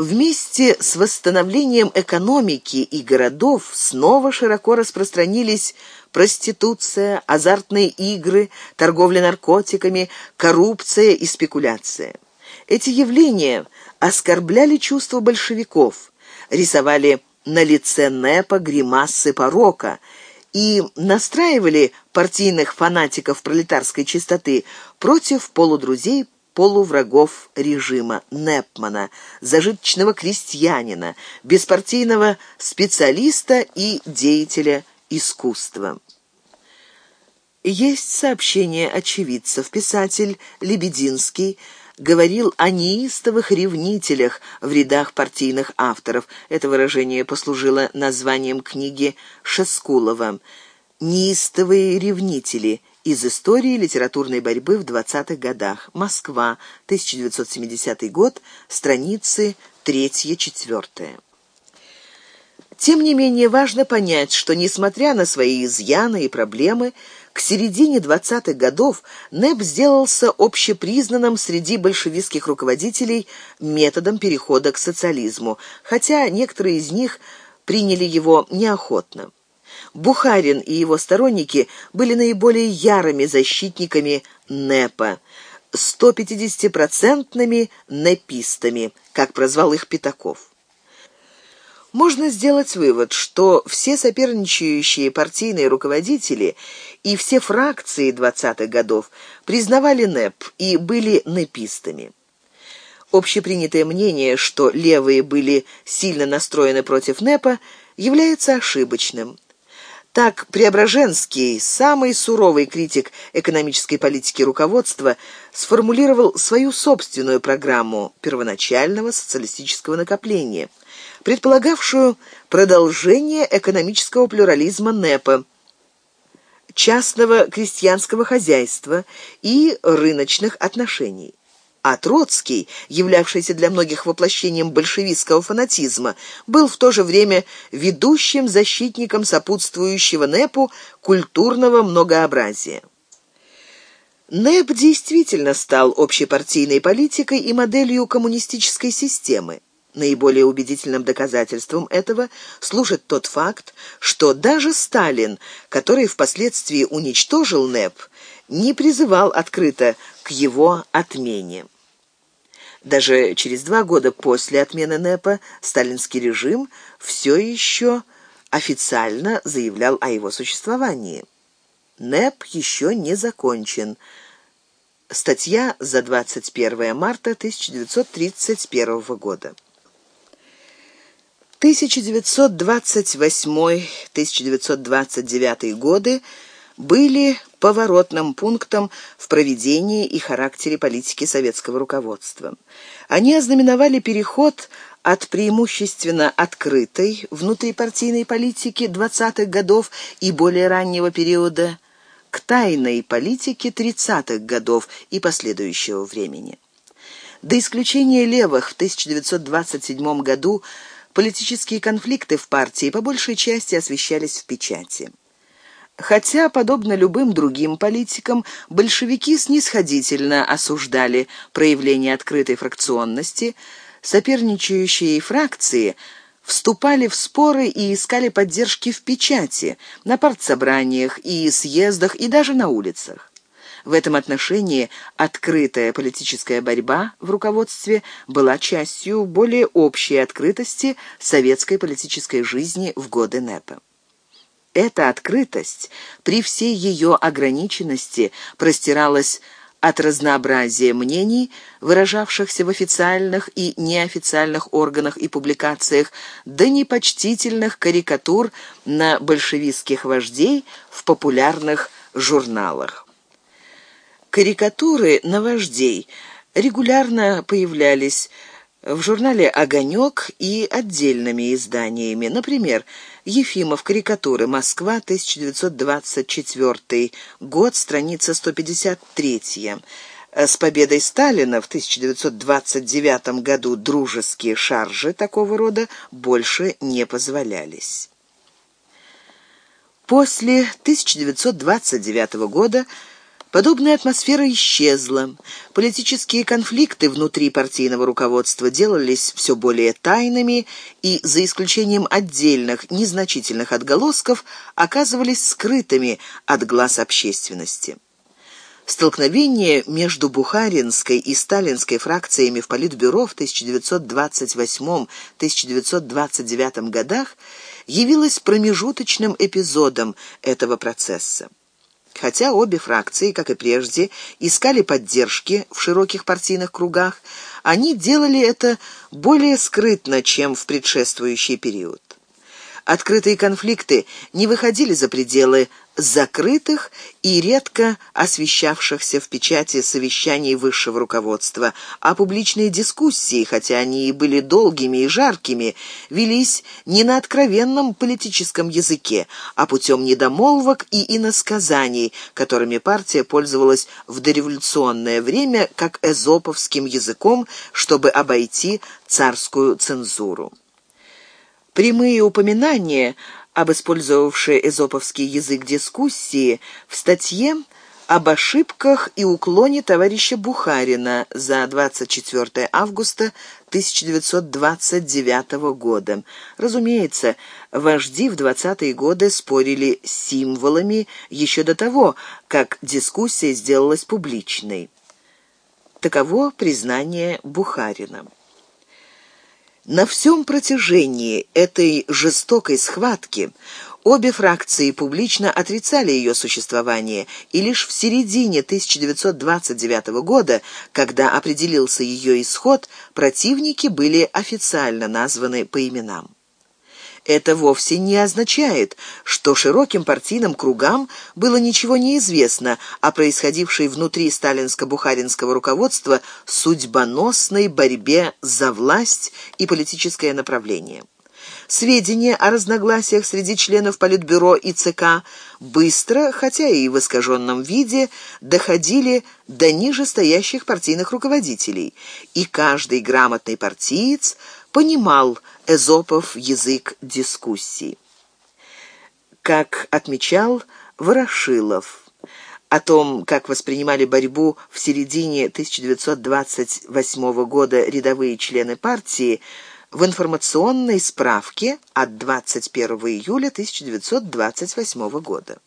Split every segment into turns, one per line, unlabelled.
Вместе с восстановлением экономики и городов снова широко распространились проституция, азартные игры, торговля наркотиками, коррупция и спекуляция. Эти явления оскорбляли чувства большевиков, рисовали на лице НЭПа гримасы порока и настраивали партийных фанатиков пролетарской чистоты против полудрузей полуврагов режима Непмана, зажиточного крестьянина, беспартийного специалиста и деятеля искусства. Есть сообщение очевидцев. Писатель Лебединский говорил о неистовых ревнителях в рядах партийных авторов. Это выражение послужило названием книги Шескулова «Неистовые ревнители» из истории литературной борьбы в 20-х годах. Москва, 1970 год, страницы 3-4. Тем не менее, важно понять, что, несмотря на свои изъяны и проблемы, к середине 20-х годов НЭП сделался общепризнанным среди большевистских руководителей методом перехода к социализму, хотя некоторые из них приняли его неохотно. Бухарин и его сторонники были наиболее ярыми защитниками НЭПа, 150-процентными непистами, как прозвал их Пятаков. Можно сделать вывод, что все соперничающие партийные руководители и все фракции 20-х годов признавали НЭП и были непистами. Общепринятое мнение, что левые были сильно настроены против НЭПа, является ошибочным. Так Преображенский, самый суровый критик экономической политики руководства, сформулировал свою собственную программу первоначального социалистического накопления, предполагавшую продолжение экономического плюрализма НЭПа, частного крестьянского хозяйства и рыночных отношений а Троцкий, являвшийся для многих воплощением большевистского фанатизма, был в то же время ведущим защитником сопутствующего НЭПу культурного многообразия. НЭП действительно стал общепартийной политикой и моделью коммунистической системы. Наиболее убедительным доказательством этого служит тот факт, что даже Сталин, который впоследствии уничтожил НЭП, не призывал открыто к его отмене. Даже через два года после отмены НЭПа сталинский режим все еще официально заявлял о его существовании. НЭП еще не закончен. Статья за 21 марта 1931 года. 1928-1929 годы были поворотным пунктом в проведении и характере политики советского руководства. Они ознаменовали переход от преимущественно открытой внутрипартийной политики 20-х годов и более раннего периода к тайной политике 30-х годов и последующего времени. До исключения левых в 1927 году политические конфликты в партии по большей части освещались в печати. Хотя, подобно любым другим политикам, большевики снисходительно осуждали проявление открытой фракционности, соперничающие фракции вступали в споры и искали поддержки в печати, на партсобраниях и съездах и даже на улицах. В этом отношении открытая политическая борьба в руководстве была частью более общей открытости советской политической жизни в годы НЭПа. Эта открытость при всей ее ограниченности простиралась от разнообразия мнений, выражавшихся в официальных и неофициальных органах и публикациях, до непочтительных карикатур на большевистских вождей в популярных журналах. Карикатуры на вождей регулярно появлялись в журнале «Огонек» и отдельными изданиями. Например, Ефимов. Карикатуры. Москва, 1924 год, страница 153. С победой Сталина в 1929 году дружеские шаржи такого рода больше не позволялись. После 1929 года Подобная атмосфера исчезла. Политические конфликты внутри партийного руководства делались все более тайными и, за исключением отдельных, незначительных отголосков, оказывались скрытыми от глаз общественности. Столкновение между Бухаринской и Сталинской фракциями в Политбюро в 1928-1929 годах явилось промежуточным эпизодом этого процесса. Хотя обе фракции, как и прежде, искали поддержки в широких партийных кругах, они делали это более скрытно, чем в предшествующий период. Открытые конфликты не выходили за пределы закрытых и редко освещавшихся в печати совещаний высшего руководства, а публичные дискуссии, хотя они и были долгими и жаркими, велись не на откровенном политическом языке, а путем недомолвок и иносказаний, которыми партия пользовалась в дореволюционное время как эзоповским языком, чтобы обойти царскую цензуру. Прямые упоминания об использовавшей эзоповский язык дискуссии в статье об ошибках и уклоне товарища Бухарина за 24 августа 1929 года. Разумеется, вожди в 20-е годы спорили символами еще до того, как дискуссия сделалась публичной. Таково признание Бухарина. На всем протяжении этой жестокой схватки обе фракции публично отрицали ее существование, и лишь в середине 1929 года, когда определился ее исход, противники были официально названы по именам это вовсе не означает, что широким партийным кругам было ничего не известно о происходившей внутри сталинско-бухаринского руководства судьбоносной борьбе за власть и политическое направление. Сведения о разногласиях среди членов Политбюро и ЦК быстро, хотя и в искаженном виде, доходили до нижестоящих партийных руководителей, и каждый грамотный партиец понимал Эзопов язык дискуссий. Как отмечал Ворошилов, о том, как воспринимали борьбу в середине 1928 года рядовые члены партии, в информационной справке от 21 июля 1928 года.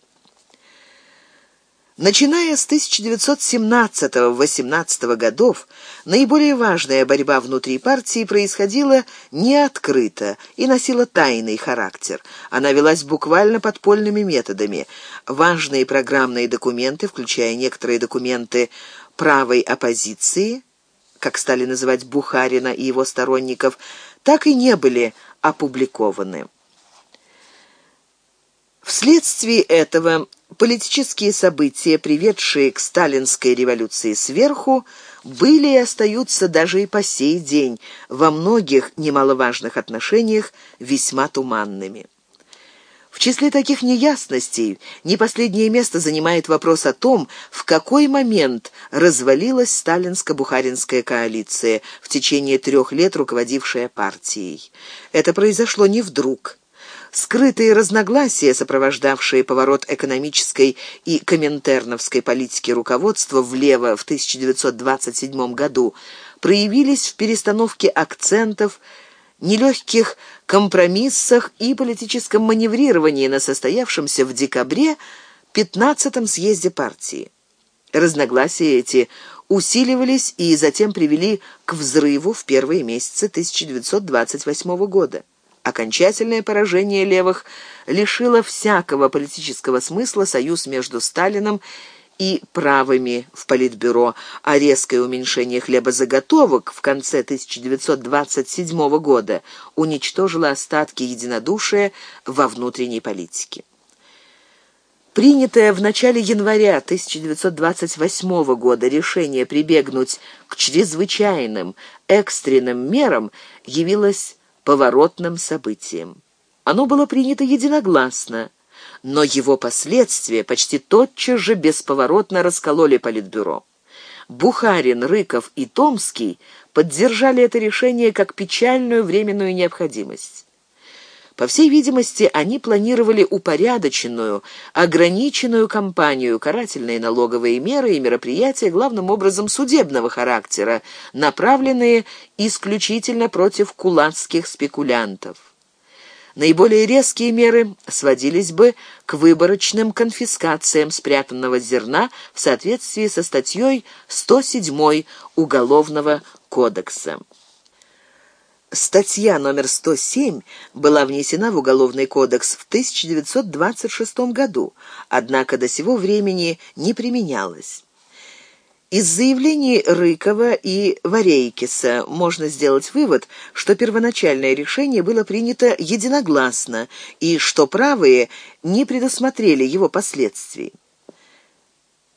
Начиная с 1917-18 годов, наиболее важная борьба внутри партии происходила не открыто и носила тайный характер. Она велась буквально подпольными методами. Важные программные документы, включая некоторые документы правой оппозиции, как стали называть Бухарина и его сторонников, так и не были опубликованы. Вследствие этого политические события, приведшие к сталинской революции сверху, были и остаются даже и по сей день во многих немаловажных отношениях весьма туманными. В числе таких неясностей не последнее место занимает вопрос о том, в какой момент развалилась сталинско-бухаринская коалиция, в течение трех лет руководившая партией. Это произошло не вдруг. Скрытые разногласия, сопровождавшие поворот экономической и коминтерновской политики руководства влево в 1927 году, проявились в перестановке акцентов, нелегких компромиссах и политическом маневрировании на состоявшемся в декабре 15-м съезде партии. Разногласия эти усиливались и затем привели к взрыву в первые месяцы 1928 года. Окончательное поражение левых лишило всякого политического смысла союз между Сталином и правыми в Политбюро, а резкое уменьшение хлебозаготовок в конце 1927 года уничтожило остатки единодушия во внутренней политике. Принятое в начале января 1928 года решение прибегнуть к чрезвычайным, экстренным мерам явилось поворотным событием. Оно было принято единогласно, но его последствия почти тотчас же бесповоротно раскололи Политбюро. Бухарин, Рыков и Томский поддержали это решение как печальную временную необходимость. По всей видимости, они планировали упорядоченную, ограниченную кампанию, карательные налоговые меры и мероприятия, главным образом судебного характера, направленные исключительно против кулацких спекулянтов. Наиболее резкие меры сводились бы к выборочным конфискациям спрятанного зерна в соответствии со статьей 107 Уголовного кодекса. Статья номер 107 была внесена в Уголовный кодекс в 1926 году, однако до сего времени не применялась. Из заявлений Рыкова и Варейкиса можно сделать вывод, что первоначальное решение было принято единогласно и что правые не предусмотрели его последствий.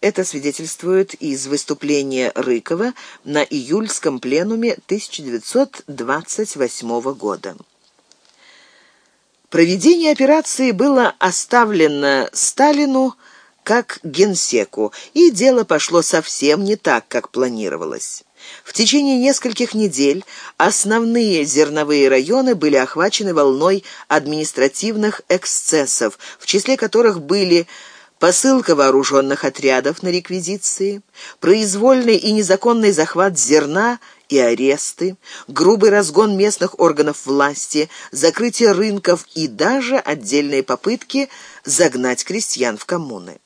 Это свидетельствует из выступления Рыкова на июльском пленуме 1928 года. Проведение операции было оставлено Сталину как генсеку, и дело пошло совсем не так, как планировалось. В течение нескольких недель основные зерновые районы были охвачены волной административных эксцессов, в числе которых были посылка вооруженных отрядов на реквизиции, произвольный и незаконный захват зерна и аресты, грубый разгон местных органов власти, закрытие рынков и даже отдельные попытки загнать крестьян в коммуны.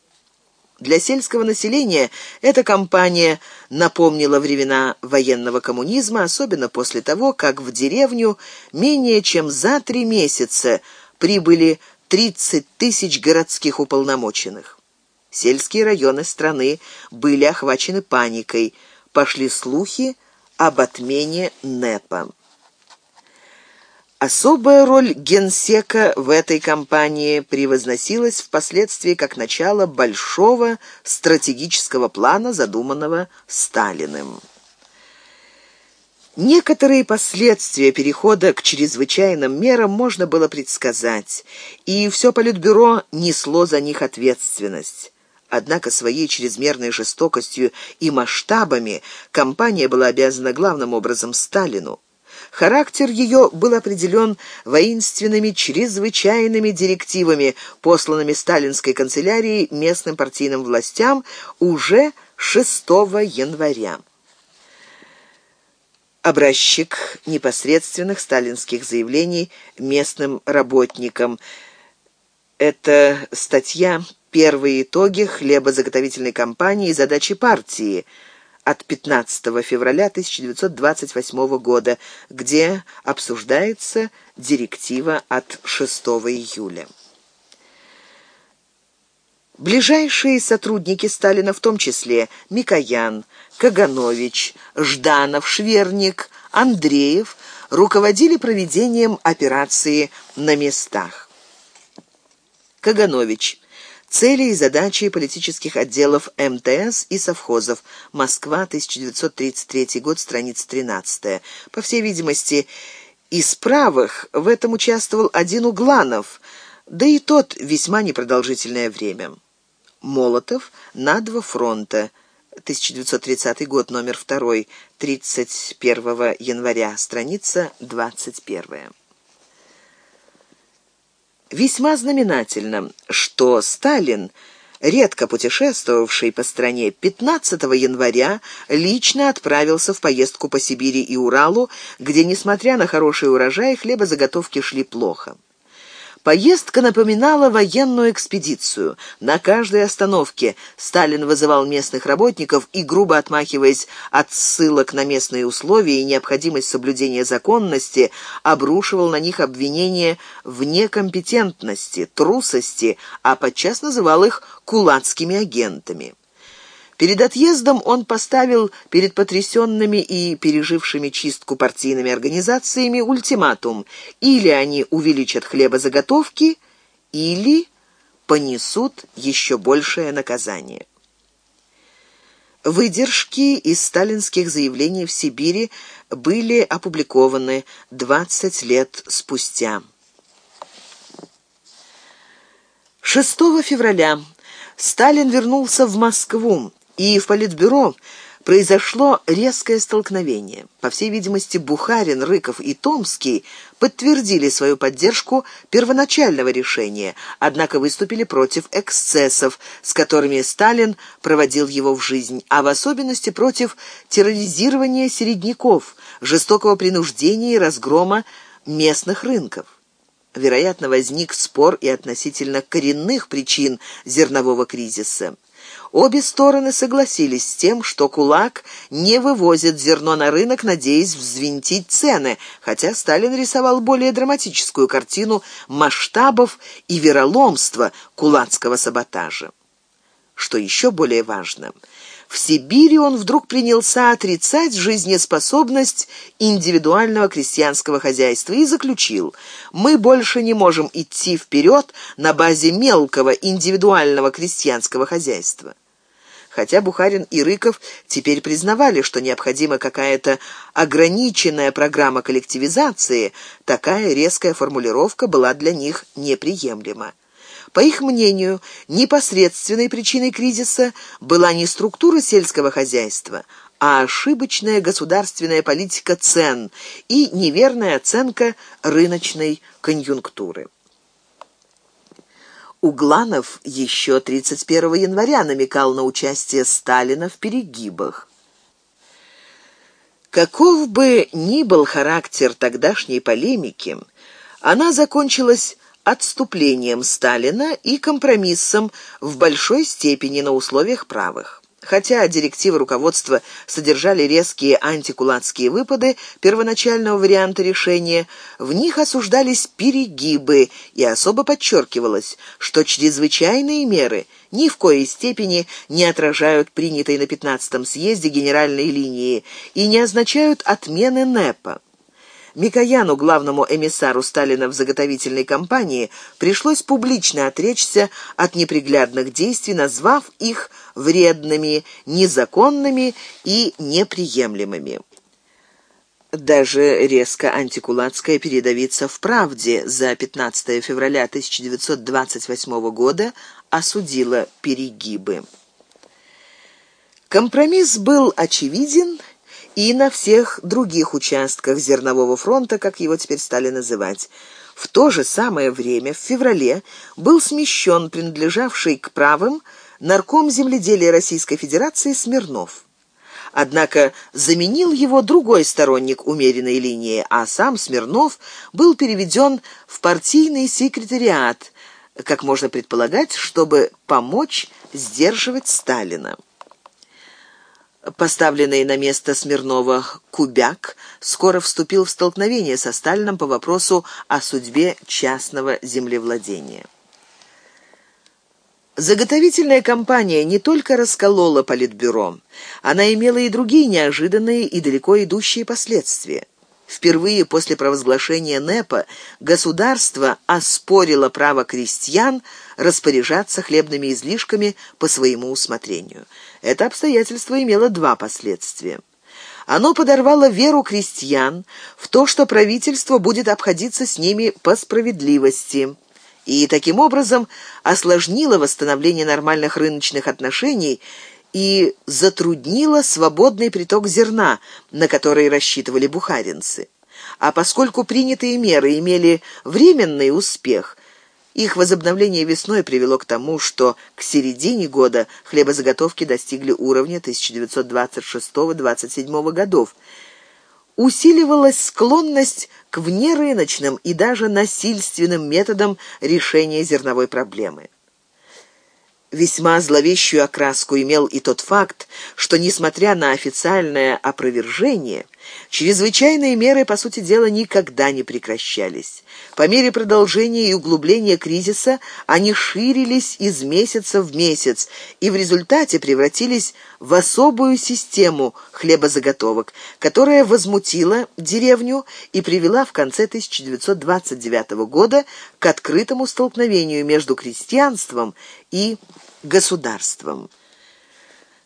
Для сельского населения эта кампания напомнила времена военного коммунизма, особенно после того, как в деревню менее чем за три месяца прибыли 30 тысяч городских уполномоченных. Сельские районы страны были охвачены паникой, пошли слухи об отмене НЭПа. Особая роль генсека в этой кампании превозносилась впоследствии как начало большого стратегического плана, задуманного Сталиным. Некоторые последствия перехода к чрезвычайным мерам можно было предсказать, и все Политбюро несло за них ответственность. Однако своей чрезмерной жестокостью и масштабами компания была обязана главным образом Сталину. Характер ее был определен воинственными чрезвычайными директивами, посланными сталинской канцелярией местным партийным властям уже 6 января образчик непосредственных сталинских заявлений местным работникам. Это статья «Первые итоги хлебозаготовительной кампании и задачи партии» от 15 февраля 1928 года, где обсуждается директива от 6 июля. Ближайшие сотрудники Сталина, в том числе Микоян, Каганович, Жданов, Шверник, Андреев, руководили проведением операции на местах. Каганович. Цели и задачи политических отделов МТС и совхозов. Москва, 1933 год, страница 13. По всей видимости, из правых в этом участвовал один Угланов, да и тот весьма непродолжительное время. Молотов на два фронта. 1930 год, номер 2, 31 января, страница 21. Весьма знаменательно, что Сталин, редко путешествовавший по стране, 15 января лично отправился в поездку по Сибири и Уралу, где, несмотря на хороший урожай, хлебозаготовки шли плохо. Поездка напоминала военную экспедицию. На каждой остановке Сталин вызывал местных работников и, грубо отмахиваясь от ссылок на местные условия и необходимость соблюдения законности, обрушивал на них обвинения в некомпетентности, трусости, а подчас называл их кулацкими агентами. Перед отъездом он поставил перед потрясенными и пережившими чистку партийными организациями ультиматум. Или они увеличат хлебозаготовки, или понесут еще большее наказание. Выдержки из сталинских заявлений в Сибири были опубликованы 20 лет спустя. 6 февраля Сталин вернулся в Москву и в Политбюро произошло резкое столкновение. По всей видимости, Бухарин, Рыков и Томский подтвердили свою поддержку первоначального решения, однако выступили против эксцессов, с которыми Сталин проводил его в жизнь, а в особенности против терроризирования середняков, жестокого принуждения и разгрома местных рынков. Вероятно, возник спор и относительно коренных причин зернового кризиса. Обе стороны согласились с тем, что кулак не вывозит зерно на рынок, надеясь взвинтить цены, хотя Сталин рисовал более драматическую картину масштабов и вероломства кулацкого саботажа. Что еще более важно, в Сибири он вдруг принялся отрицать жизнеспособность индивидуального крестьянского хозяйства и заключил: мы больше не можем идти вперед на базе мелкого индивидуального крестьянского хозяйства хотя Бухарин и Рыков теперь признавали, что необходима какая-то ограниченная программа коллективизации, такая резкая формулировка была для них неприемлема. По их мнению, непосредственной причиной кризиса была не структура сельского хозяйства, а ошибочная государственная политика цен и неверная оценка рыночной конъюнктуры. Угланов еще 31 января намекал на участие Сталина в перегибах. Каков бы ни был характер тогдашней полемики, она закончилась отступлением Сталина и компромиссом в большой степени на условиях правых. Хотя директивы руководства содержали резкие антикулацкие выпады первоначального варианта решения, в них осуждались перегибы и особо подчеркивалось, что чрезвычайные меры ни в коей степени не отражают принятой на 15-м съезде генеральной линии и не означают отмены НЭПа. Микояну, главному эмиссару Сталина в заготовительной кампании, пришлось публично отречься от неприглядных действий, назвав их вредными, незаконными и неприемлемыми. Даже резко антикулацкая передовица в «Правде» за 15 февраля 1928 года осудила перегибы. Компромисс был очевиден и на всех других участках зернового фронта, как его теперь стали называть. В то же самое время, в феврале, был смещен принадлежавший к правым нарком земледелия Российской Федерации Смирнов. Однако заменил его другой сторонник умеренной линии, а сам Смирнов был переведен в партийный секретариат, как можно предполагать, чтобы помочь сдерживать Сталина. Поставленный на место Смирнова Кубяк скоро вступил в столкновение со Сталином по вопросу о судьбе частного землевладения. Заготовительная кампания не только расколола политбюро, она имела и другие неожиданные и далеко идущие последствия. Впервые после провозглашения НЭПа государство оспорило право крестьян распоряжаться хлебными излишками по своему усмотрению. Это обстоятельство имело два последствия. Оно подорвало веру крестьян в то, что правительство будет обходиться с ними по справедливости, и таким образом осложнило восстановление нормальных рыночных отношений и затруднило свободный приток зерна, на который рассчитывали бухаринцы. А поскольку принятые меры имели временный успех, их возобновление весной привело к тому, что к середине года хлебозаготовки достигли уровня 1926-27 годов. Усиливалась склонность к внерыночным и даже насильственным методам решения зерновой проблемы. Весьма зловещую окраску имел и тот факт, что, несмотря на официальное опровержение, чрезвычайные меры, по сути дела, никогда не прекращались. По мере продолжения и углубления кризиса они ширились из месяца в месяц и в результате превратились в особую систему хлебозаготовок, которая возмутила деревню и привела в конце 1929 года к открытому столкновению между крестьянством и государством.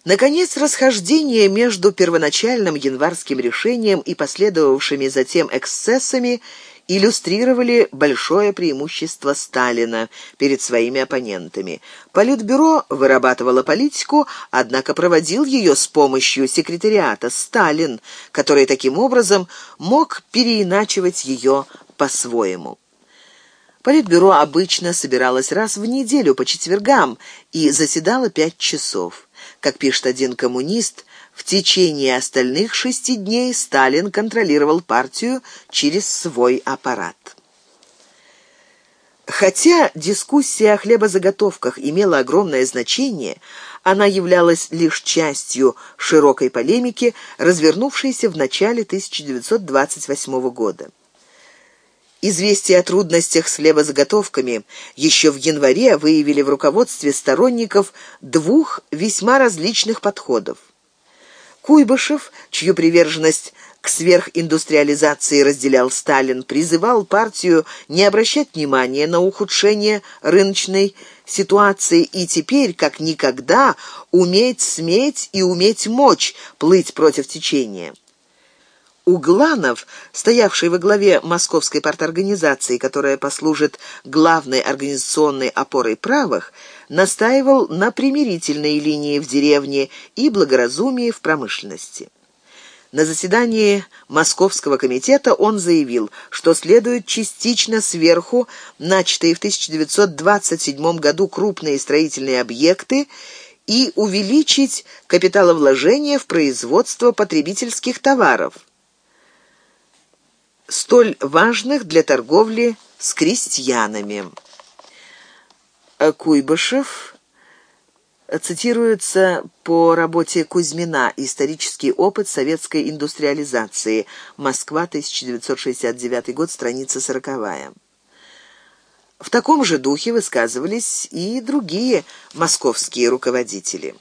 Наконец, расхождение между первоначальным январским решением и последовавшими затем эксцессами иллюстрировали большое преимущество Сталина перед своими оппонентами. Политбюро вырабатывало политику, однако проводил ее с помощью секретариата Сталин, который таким образом мог переиначивать ее по-своему. Политбюро обычно собиралось раз в неделю по четвергам и заседало пять часов. Как пишет один коммунист, в течение остальных шести дней Сталин контролировал партию через свой аппарат. Хотя дискуссия о хлебозаготовках имела огромное значение, она являлась лишь частью широкой полемики, развернувшейся в начале 1928 года. Известия о трудностях с хлебозаготовками еще в январе выявили в руководстве сторонников двух весьма различных подходов. Куйбышев, чью приверженность к сверхиндустриализации разделял Сталин, призывал партию не обращать внимания на ухудшение рыночной ситуации и теперь, как никогда, уметь сметь и уметь мочь плыть против течения. Угланов, стоявший во главе московской парторганизации, которая послужит главной организационной опорой правых, настаивал на примирительной линии в деревне и благоразумии в промышленности. На заседании Московского комитета он заявил, что следует частично сверху начатые в 1927 году крупные строительные объекты и увеличить капиталовложения в производство потребительских товаров, столь важных для торговли с крестьянами. Куйбышев цитируется по работе Кузьмина «Исторический опыт советской индустриализации. Москва, 1969 год, страница 40 В таком же духе высказывались и другие московские руководители.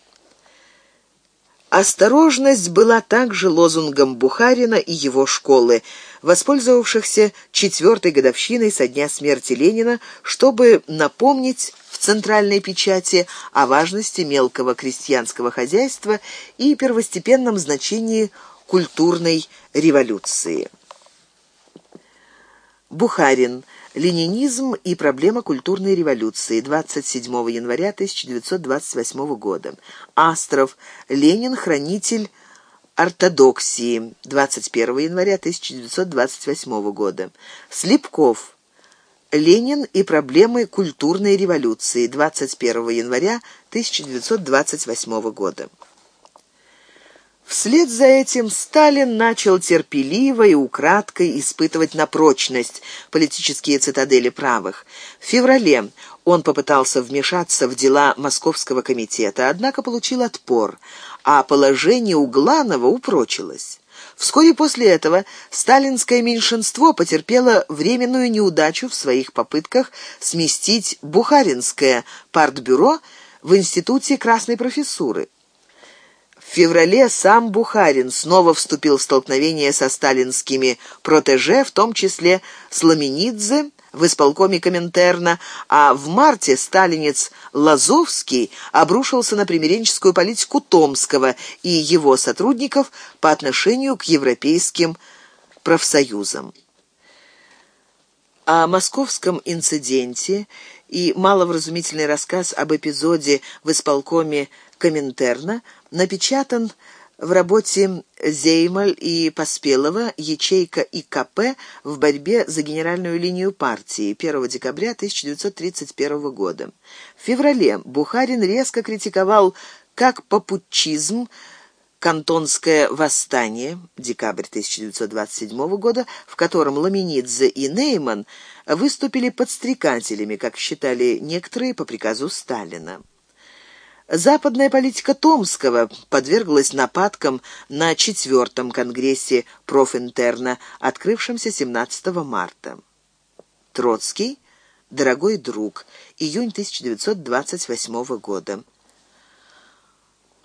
Осторожность была также лозунгом Бухарина и его школы, воспользовавшихся четвертой годовщиной со дня смерти Ленина, чтобы напомнить в центральной печати о важности мелкого крестьянского хозяйства и первостепенном значении культурной революции. Бухарин. Ленинизм и проблема культурной революции. 27 января 1928 года. Астров. Ленин. Хранитель ортодоксии. 21 января 1928 года. Слепков. Ленин и проблемы культурной революции. 21 января 1928 года. Вслед за этим Сталин начал терпеливо и украдкой испытывать на прочность политические цитадели правых. В феврале он попытался вмешаться в дела Московского комитета, однако получил отпор, а положение Угланова упрочилось. Вскоре после этого сталинское меньшинство потерпело временную неудачу в своих попытках сместить Бухаринское партбюро в Институте Красной профессуры. В феврале сам Бухарин снова вступил в столкновение со сталинскими протеже, в том числе с Ламенидзе в исполкоме Коминтерна, а в марте сталинец Лазовский обрушился на примиренческую политику Томского и его сотрудников по отношению к европейским профсоюзам. О московском инциденте и маловразумительный рассказ об эпизоде в исполкоме Коминтерна напечатан в работе Зеймаль и Поспелова «Ячейка ИКП в борьбе за генеральную линию партии» 1 декабря 1931 года. В феврале Бухарин резко критиковал как попутчизм, Кантонское восстание, декабрь 1927 года, в котором Ламинидзе и Нейман выступили подстрекателями, как считали некоторые по приказу Сталина. Западная политика Томского подверглась нападкам на четвертом конгрессе профинтерна, открывшемся 17 марта. Троцкий, дорогой друг, июнь 1928 года.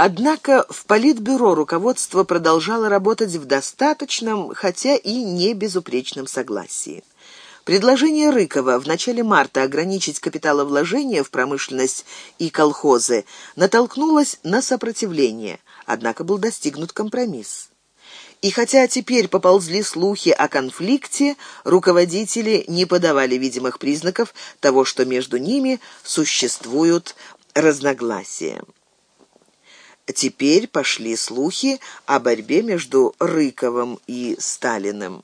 Однако в Политбюро руководство продолжало работать в достаточном, хотя и не безупречном согласии. Предложение Рыкова в начале марта ограничить капиталовложения в промышленность и колхозы натолкнулось на сопротивление, однако был достигнут компромисс. И хотя теперь поползли слухи о конфликте, руководители не подавали видимых признаков того, что между ними существуют разногласия. Теперь пошли слухи о борьбе между Рыковым и Сталиным.